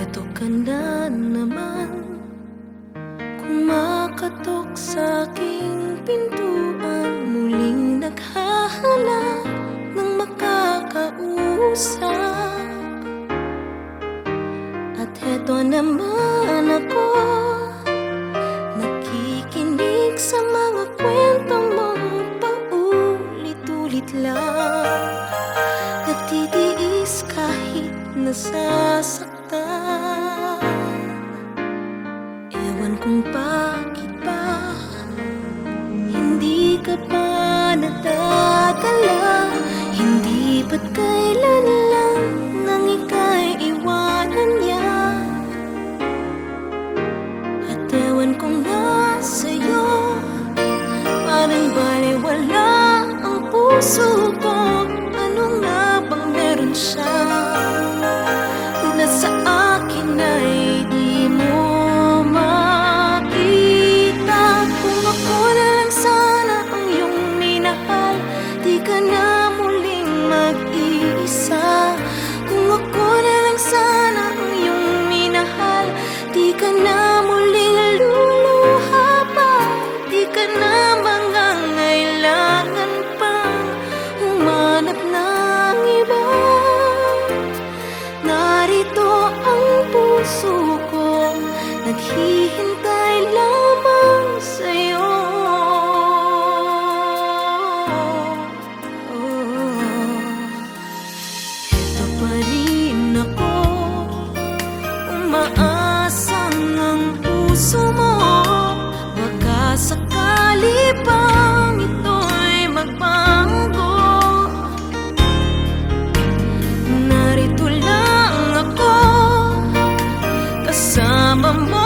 Narito ka na naman. Kumakatok sa aking pintuan. Muling naghahanap ng makakausap. At heto naman ako Nakikinig sa mga kwento mong paulit-ulit lang. Nagtitiis kahit nasasaktan Ewan kung nasa'yo Parang baliwala ang puso ko. Ano nga meron siya pa Umaasang ang puso mo. Baka sakali pang ito'y magbago. Narito lang ako. Kasama mo